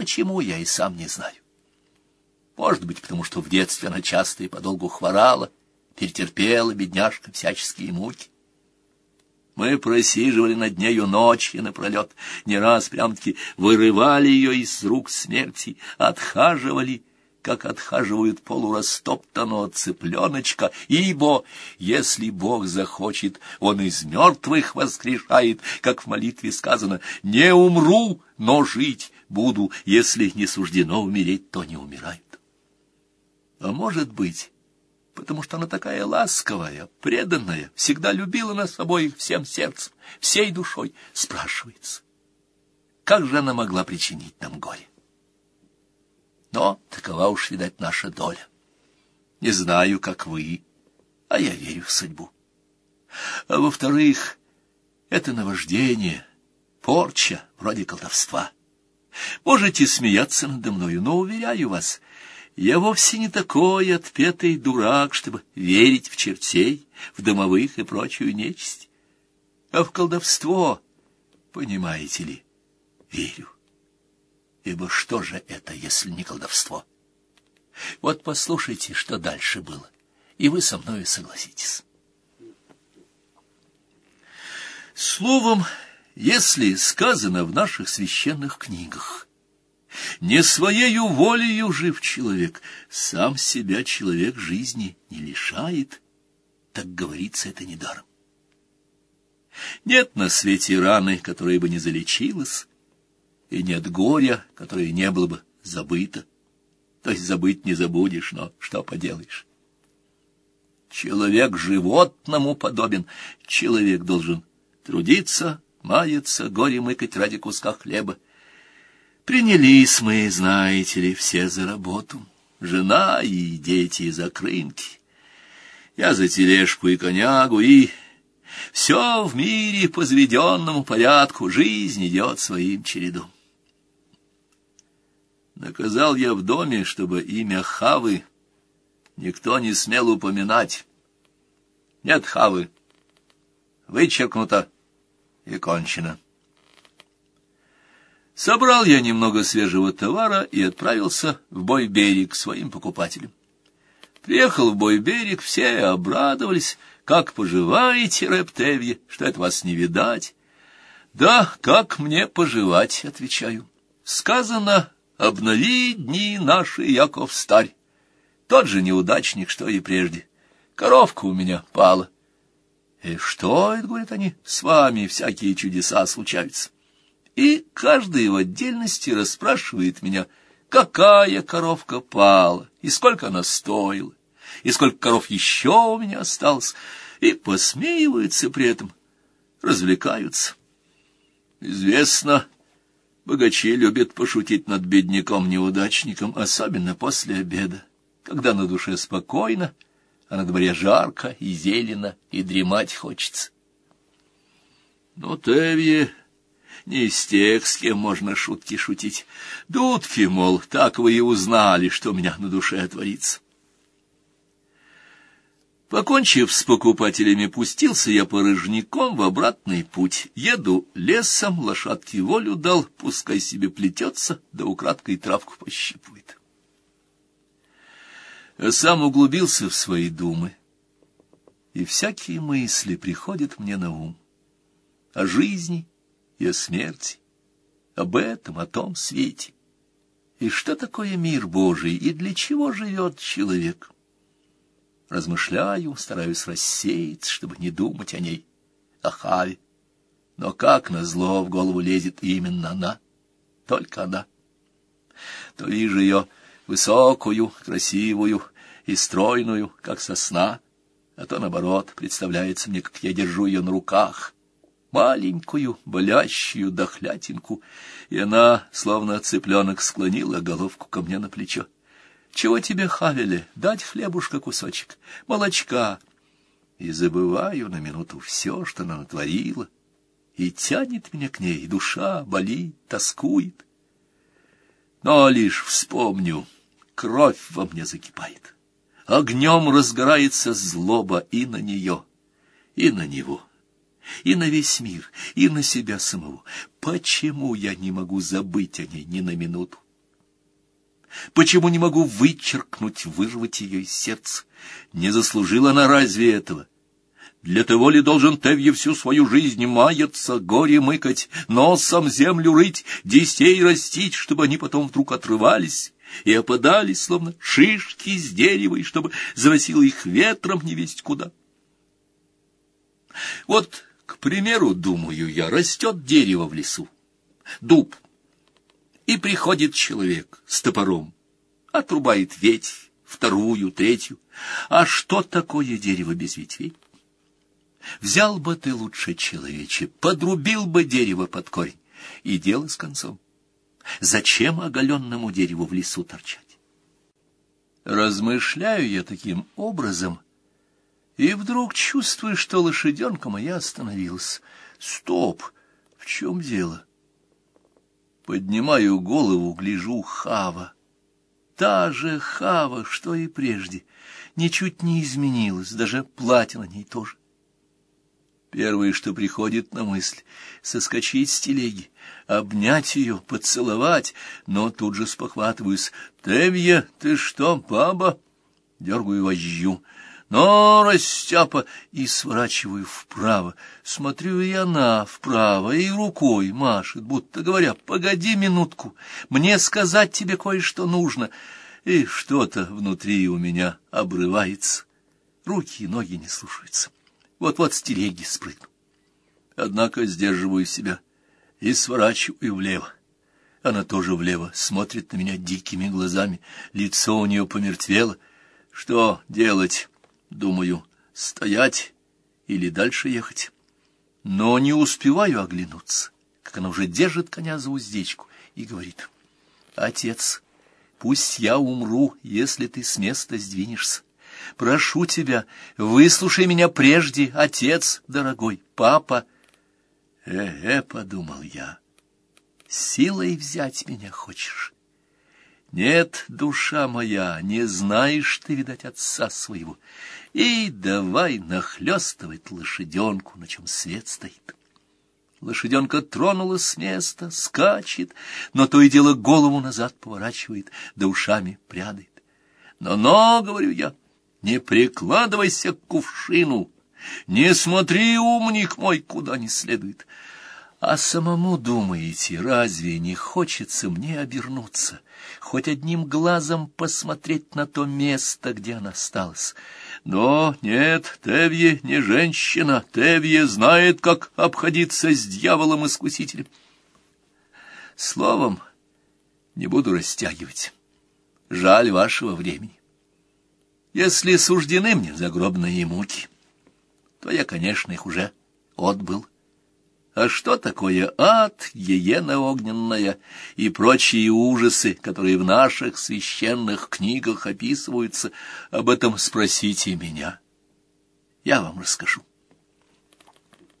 почему, я и сам не знаю. Может быть, потому что в детстве она часто и подолгу хворала, перетерпела, бедняжка, всяческие муки. Мы просиживали над нею ночи напролет, не раз прям-таки вырывали ее из рук смерти, отхаживали, как отхаживают полурастоптанного цыпленочка, ибо, если Бог захочет, Он из мертвых воскрешает, как в молитве сказано, «Не умру, но жить буду, если не суждено умереть, то не умирают». А может быть потому что она такая ласковая, преданная, всегда любила нас обоих всем сердцем, всей душой, спрашивается. Как же она могла причинить нам горе? Но такова уж, видать, наша доля. Не знаю, как вы, а я верю в судьбу. А во-вторых, это наваждение, порча, вроде колдовства. Можете смеяться надо мною, но, уверяю вас, я вовсе не такой отпетый дурак, чтобы верить в чертей, в домовых и прочую нечисть. А в колдовство, понимаете ли, верю. Ибо что же это, если не колдовство? Вот послушайте, что дальше было, и вы со мною согласитесь. Словом, если сказано в наших священных книгах, не своею волею жив человек, сам себя человек жизни не лишает. Так говорится это недаром. Нет на свете раны, которая бы не залечилась, и нет горя, которое не было бы забыто. То есть забыть не забудешь, но что поделаешь. Человек животному подобен, человек должен трудиться, маяться, горе мыкать ради куска хлеба, Принялись мы, знаете ли, все за работу. Жена и дети за крынки. Я за тележку и конягу, и... Все в мире по заведенному порядку, жизнь идет своим чередом. Наказал я в доме, чтобы имя Хавы никто не смел упоминать. Нет Хавы. Вычеркнуто и кончено. Собрал я немного свежего товара и отправился в Бойберег к своим покупателям. Приехал в Бойберег, все обрадовались. Как поживаете, Рептевье, что это вас не видать? Да, как мне поживать, отвечаю. Сказано, обнови дни наши, Яков Старь. Тот же неудачник, что и прежде. Коровка у меня пала. И что, говорят они, с вами всякие чудеса случаются и каждый в отдельности расспрашивает меня, какая коровка пала, и сколько она стоила, и сколько коров еще у меня осталось, и посмеиваются при этом, развлекаются. Известно, богачи любят пошутить над бедняком-неудачником, особенно после обеда, когда на душе спокойно, а на дворе жарко и зелено, и дремать хочется. Но Тевье не из тех, с кем можно шутки шутить. Дудки, мол, так вы и узнали, что у меня на душе творится. Покончив с покупателями, пустился я порыжником в обратный путь. Еду лесом, лошадке волю дал, пускай себе плетется, да украдкой травку пощипывает. Сам углубился в свои думы, и всякие мысли приходят мне на ум. О жизни, и о смерти, об этом, о том свете. И что такое мир Божий, и для чего живет человек? Размышляю, стараюсь рассеяться, чтобы не думать о ней, о Хаве. Но как назло в голову лезет именно она, только она. То вижу ее высокую, красивую и стройную, как сосна, а то, наоборот, представляется мне, как я держу ее на руках — маленькую, болящую дохлятинку, и она, словно цыпленок, склонила головку ко мне на плечо. «Чего тебе, Хавеле, дать хлебушка кусочек, молочка?» И забываю на минуту все, что она натворила, и тянет меня к ней, душа болит, тоскует. Но лишь вспомню, кровь во мне закипает. Огнем разгорается злоба и на нее, и на него и на весь мир, и на себя самого. Почему я не могу забыть о ней ни на минуту? Почему не могу вычеркнуть, вырвать ее из сердца? Не заслужила она разве этого? Для того ли должен Тевье всю свою жизнь маяться, горе мыкать, носом землю рыть, детей растить, чтобы они потом вдруг отрывались и опадали, словно шишки с дерева, и чтобы заносило их ветром не весть куда? Вот, к примеру, думаю я, растет дерево в лесу, дуб, и приходит человек с топором, отрубает ветвь, вторую, третью. А что такое дерево без ветвей? Взял бы ты лучше, человече, подрубил бы дерево под корень, и дело с концом. Зачем оголенному дереву в лесу торчать? Размышляю я таким образом, и вдруг чувствую, что лошаденка моя остановилась. Стоп! В чем дело? Поднимаю голову, гляжу Хава. Та же Хава, что и прежде, ничуть не изменилась, даже платье на ней тоже. Первое, что приходит на мысль — соскочить с телеги, обнять ее, поцеловать, но тут же спохватываюсь. «Темья, ты что, баба?» Дергаю вожью. «Но, растяпа!» И сворачиваю вправо. Смотрю и она вправо, и рукой машет, будто говоря, «Погоди минутку, мне сказать тебе кое-что нужно». И что-то внутри у меня обрывается. Руки и ноги не слушаются. Вот-вот с телеги спрыгну. Однако сдерживаю себя и сворачиваю влево. Она тоже влево, смотрит на меня дикими глазами, лицо у нее помертвело. Что делать? Думаю, стоять или дальше ехать. Но не успеваю оглянуться, как она уже держит коня за уздечку и говорит. «Отец, пусть я умру, если ты с места сдвинешься. Прошу тебя, выслушай меня прежде, отец дорогой, папа. Э-э, подумал я, силой взять меня хочешь. Нет, душа моя, не знаешь ты, видать, отца своего. И давай нахлёстывать лошаденку, на чем свет стоит. Лошаденка тронулась с места, скачет, но то и дело голову назад поворачивает, да ушами прядает. Но-но, говорю я, — не прикладывайся к кувшину, не смотри, умник мой, куда не следует. А самому думаете, разве не хочется мне обернуться, хоть одним глазом посмотреть на то место, где она осталась? Но нет, Тевье не женщина, Тевье знает, как обходиться с дьяволом-искусителем. Словом, не буду растягивать. Жаль вашего времени. Если суждены мне загробные муки, то я, конечно, их уже отбыл. А что такое ад, гиена огненная и прочие ужасы, которые в наших священных книгах описываются, об этом спросите меня. Я вам расскажу.